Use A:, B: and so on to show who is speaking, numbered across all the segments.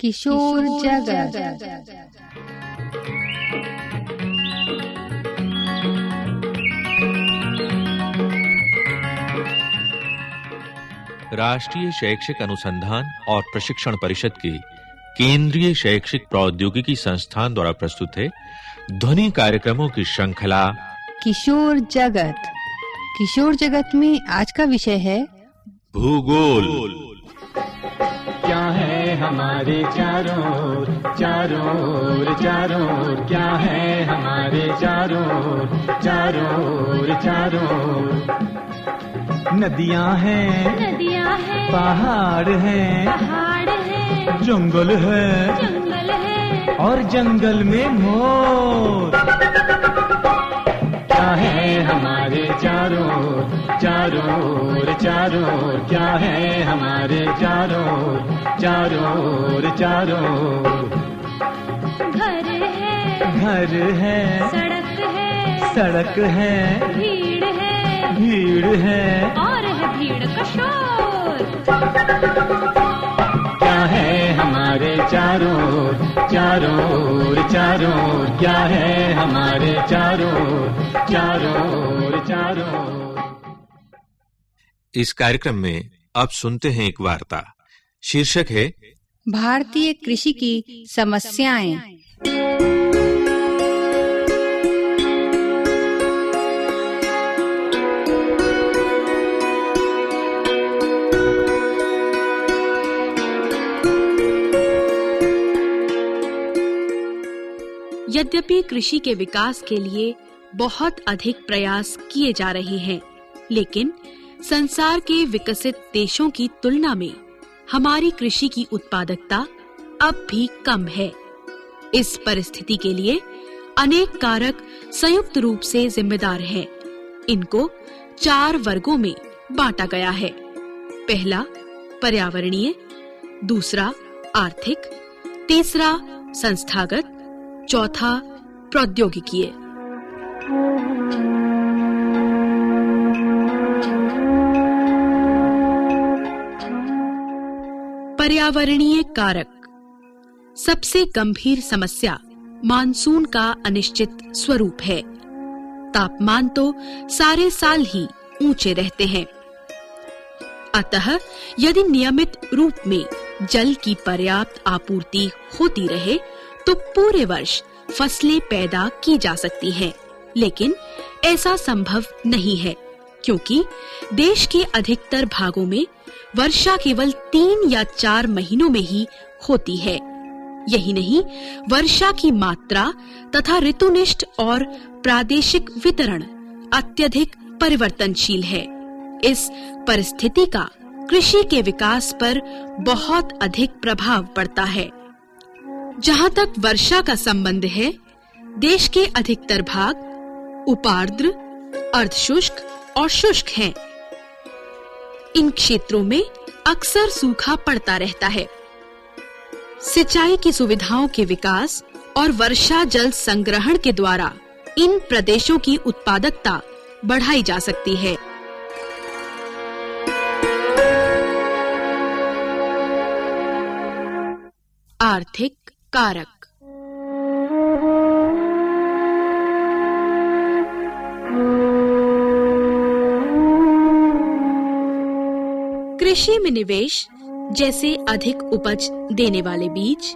A: किशोर जगत राष्ट्रीय शैक्षिक अनुसंधान और प्रशिक्षण परिषद के केंद्रीय शैक्षिक प्रौद्योगिकी संस्थान द्वारा प्रस्तुत है ध्वनि कार्यक्रमों की श्रृंखला किशोर जगत किशोर जगत में आज का विषय है भूगोल हमारे चारों ओर चारों ओर चारों ओर क्या है हमारे चारों ओर चारों ओर चारों ओर हैं नदियां हैं पहाड़ हैं पहाड़ हैं जंगल है जंगल है और जंगल में मोर है हमारे चारों चारों ओर चारों ओर क्या है हमारे चारों ओर चारों ओर चारों घर है घर है सड़क है सड़क है भीड़ है भीड़ है और है भीड़ का शोर क्या है हमारे चारों चारों चारों क्या है हमारे चारों इस कार्यक्रम में आप सुनते हैं एक वार्ता शीर्षक है भारतीय कृषि की समस्याएं यद्यपि कृषि के विकास के लिए बहुत अधिक प्रयास किए जा रहे हैं लेकिन संसार के विकसित देशों की तुलना में हमारी कृषि की उत्पादकता अब भी कम है इस परिस्थिति के लिए अनेक कारक संयुक्त रूप से जिम्मेदार हैं। इनको चार वर्गों में बांटा गया है पहला पर्यावरणीय दूसरा आर्थिक तीसरा संस्थागत चौथा प्रौद्योगिकीय पर्यावरणीय कारक सबसे गंभीर समस्या मानसून का अनिश्चित स्वरूप है तापमान तो सारे साल ही ऊंचे रहते हैं अतः यदि नियमित रूप में जल की पर्याप्त आपूर्ति होती रहे तो पूरे वर्ष फसलें पैदा की जा सकती हैं लेकिन ऐसा संभव नहीं है क्योंकि देश के अधिकतर भागों में वर्षा केवल तीन या चार महीनों में ही होती है यही नहीं वर्षा की मात्रा तथा ऋतुनिष्ठ और प्रादेशिक वितरण अत्यधिक परिवर्तनशील है इस परिस्थिति का कृषि के विकास पर बहुत अधिक प्रभाव पड़ता है जहाँ तक वर्षा का संबंध है देश के अधिकतर भाग उपार्द्र अर्धशुष्क और शुष्क हैं इन क्षेत्रों में अक्सर सूखा पड़ता रहता है सिंचाई की सुविधाओं के विकास और वर्षा जल संग्रहण के द्वारा इन प्रदेशों की उत्पादकता बढ़ाई जा सकती है आर्थिक कारक कृषि में निवेश जैसे अधिक उपज देने वाले बीज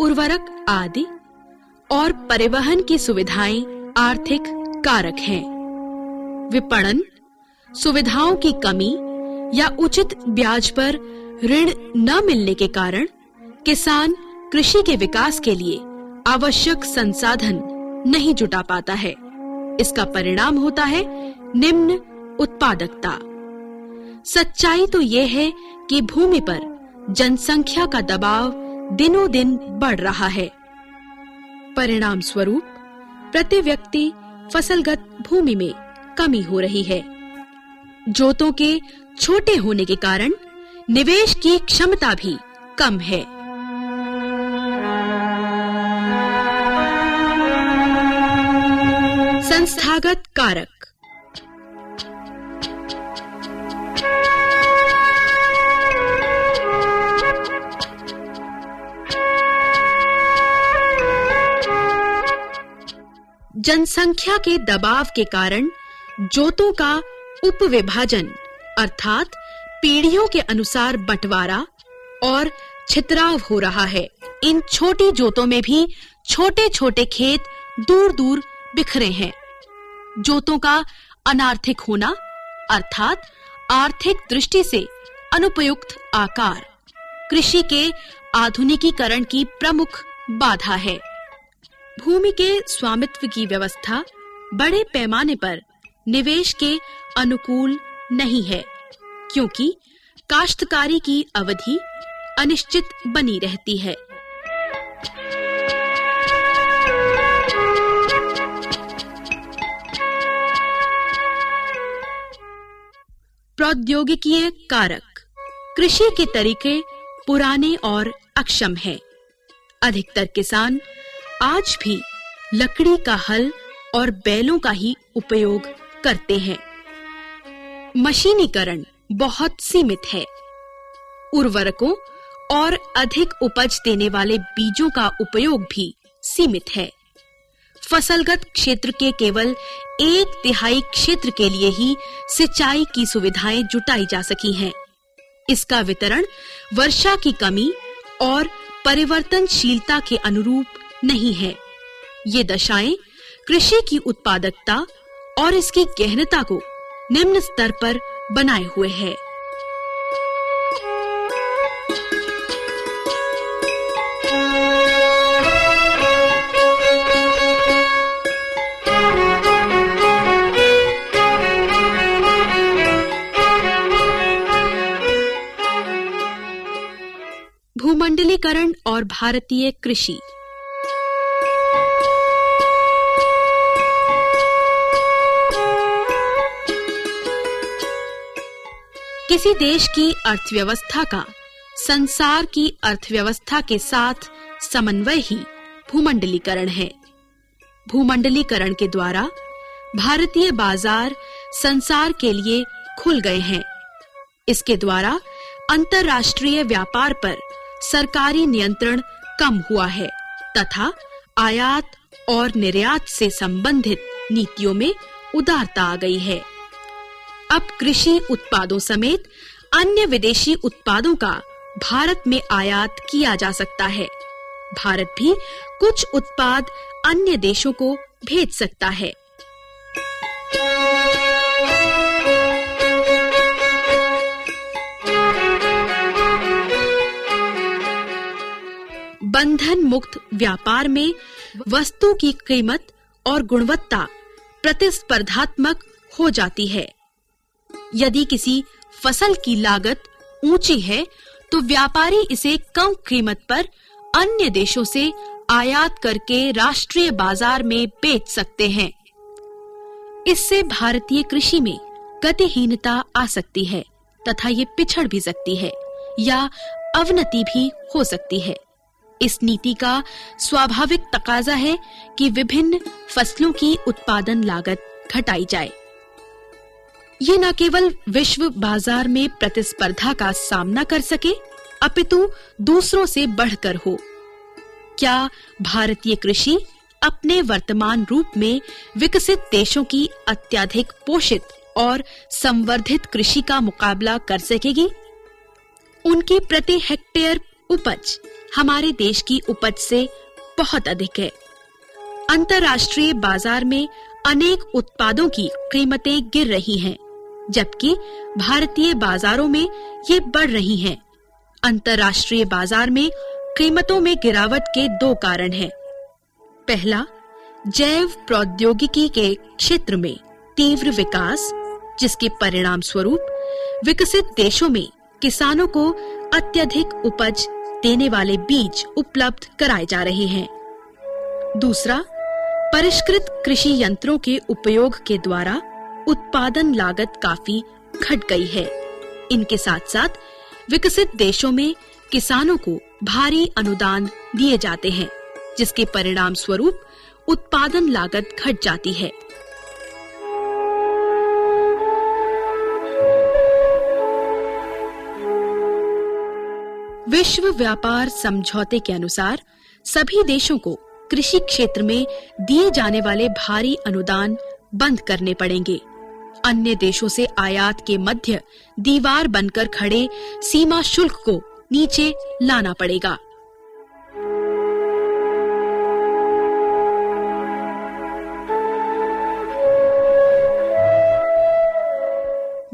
A: उर्वरक आदि और परिवहन की सुविधाएं आर्थिक कारक हैं विपणन सुविधाओं की कमी या उचित ब्याज पर ऋण न मिलने के कारण किसान कृषि के विकास के लिए आवश्यक संसाधन नहीं जुटा पाता है इसका परिणाम होता है निम्न उत्पादकता सच्चाई तो यह है कि भूमि पर जनसंख्या का दबाव दिनों दिन बढ़ रहा है परिणाम स्वरूप प्रति व्यक्ति फसलगत भूमि में कमी हो रही है जोतों के छोटे होने के कारण निवेश की क्षमता भी कम है संस्थागत कारक जनसंख्या के दबाव के कारण जोतों का उपविभाजन अर्थात पीढ़ियों के अनुसार बंटवारा और छितराव हो रहा है इन छोटी जोतों में भी छोटे-छोटे खेत दूर-दूर बिखरे हैं जोतों का अनार्थिक होना अर्थात आर्थिक दृष्टि से अनुपयुक्त आकार कृषि के आधुनिकीकरण की प्रमुख बाधा है भूमि के स्वामित्व की व्यवस्था बड़े पैमाने पर निवेश के अनुकूल नहीं है क्योंकि काश्तकारी की अवधि अनिश्चित बनी रहती है प्रौद्योगिकीय कारक कृषि के तरीके पुराने और अक्षम हैं अधिकतर किसान आज भी लकड़ी का हल और बैलों का ही उपयोग करते हैं मशीनीकरण बहुत सीमित है उर्वरकों और अधिक उपज देने वाले बीजों का उपयोग भी सीमित है फसलगत क्षेत्र के केवल एक तिहाई क्षेत्र के लिए ही सिंचाई की सुविधाएं जुटाई जा सकी हैं इसका वितरण वर्षा की कमी और परिवर्तनशीलता के अनुरूप नहीं है ये दशाएं कृषि की उत्पादकता और इसकी गहनता को निम्न स्तर पर बनाए हुए है और भारतीय कृषि किसी देश की अर्थव्यवस्था का संसार की अर्थव्यवस्था के साथ समन्वय ही भूमंडलीकरण है भूमंडलीकरण के द्वारा भारतीय बाजार संसार के लिए खुल गए हैं इसके द्वारा अंतरराष्ट्रीय व्यापार पर सरकारी नियंत्रण कम हुआ है तथा आयात और निर्यात से संबंधित नीतियों में उदारता आ गई है अब कृषि उत्पादों समेत अन्य विदेशी उत्पादों का भारत में आयात किया जा सकता है भारत भी कुछ उत्पाद अन्य देशों को भेज सकता है बंधन मुक्त व्यापार में वस्तु की कीमत और गुणवत्ता प्रतिस्पर्धात्मक हो जाती है यदि किसी फसल की लागत ऊंची है तो व्यापारी इसे कम कीमत पर अन्य देशों से आयात करके राष्ट्रीय बाजार में बेच सकते हैं इससे भारतीय कृषि में गतिहीनता आ सकती है तथा ये पिछड़ भी सकती है या अवनति भी हो सकती है इस नीति का स्वाभाविक तकाजा है कि विभिन्न फसलों की उत्पादन लागत घटाई जाए ये न केवल विश्व बाजार में प्रतिस्पर्धा का सामना कर सके अपितु दूसरों से बढ़कर हो क्या भारतीय कृषि अपने वर्तमान रूप में विकसित देशों की अत्याधिक पोषित और संवर्धित कृषि का मुकाबला कर सकेगी उनकी प्रति हेक्टेयर उपज हमारे देश की उपज से बहुत अधिक है अंतरराष्ट्रीय बाजार में अनेक उत्पादों की कीमतें गिर रही हैं, जबकि भारतीय बाजारों में ये बढ़ रही हैं। अंतरराष्ट्रीय बाजार में कीमतों में गिरावट के दो कारण हैं। पहला जैव प्रौद्योगिकी के क्षेत्र में तीव्र विकास जिसके परिणाम स्वरूप विकसित देशों में किसानों को अत्यधिक उपज देने वाले बीज उपलब्ध कराए जा रहे हैं दूसरा परिष्कृत कृषि यंत्रों के उपयोग के द्वारा उत्पादन लागत काफी घट गई है इनके साथ साथ विकसित देशों में किसानों को भारी अनुदान दिए जाते हैं जिसके परिणाम स्वरूप उत्पादन लागत घट जाती है विश्व व्यापार समझौते के अनुसार सभी देशों को कृषि क्षेत्र में दिए जाने वाले भारी अनुदान बंद करने पड़ेंगे अन्य देशों से आयात के मध्य दीवार बनकर खड़े सीमा शुल्क को नीचे लाना पड़ेगा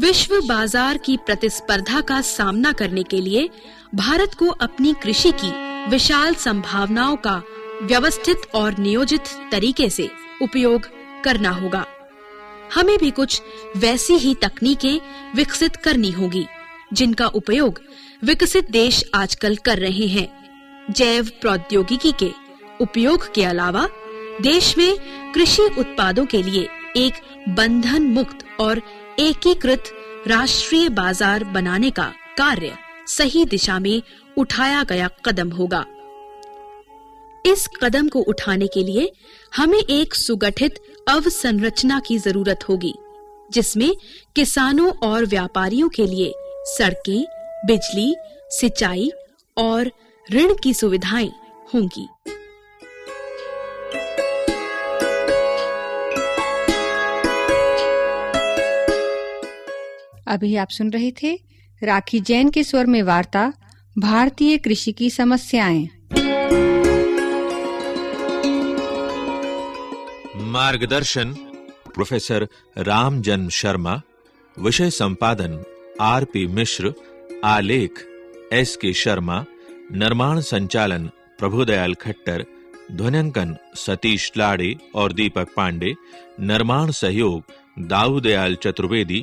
A: विश्व बाजार की प्रतिस्पर्धा का सामना करने के लिए भारत को अपनी कृषि की विशाल संभावनाओं का व्यवस्थित और नियोजित तरीके से उपयोग करना होगा हमें भी कुछ वैसी ही तकनीकें विकसित करनी होगी जिनका उपयोग विकसित देश आजकल कर रहे हैं जैव प्रौद्योगिकी के उपयोग के अलावा देश में कृषि उत्पादों के लिए एक बंधन मुक्त और एकीकृत राष्ट्रीय बाजार बनाने का कार्य सही दिशा में उठाया गया कदम होगा इस कदम को उठाने के लिए हमें एक सुगठित अवसंरचना की जरूरत होगी जिसमें किसानों और व्यापारियों के लिए सड़कें बिजली सिंचाई और ऋण की सुविधाएं होंगी अभी आप सुन रहे थे राखी जैन के स्वर में वार्ता भारतीय कृषि की समस्याएं मार्गदर्शन प्रोफेसर राम जन्म शर्मा विषय संपादन आर पी मिश्र आलेख एस के शर्मा निर्माण संचालन प्रभुदयाल खट्टर ध्वनिंकन सतीश लाड़े और दीपक पांडे निर्माण सहयोग दाऊदयाल चतुर्वेदी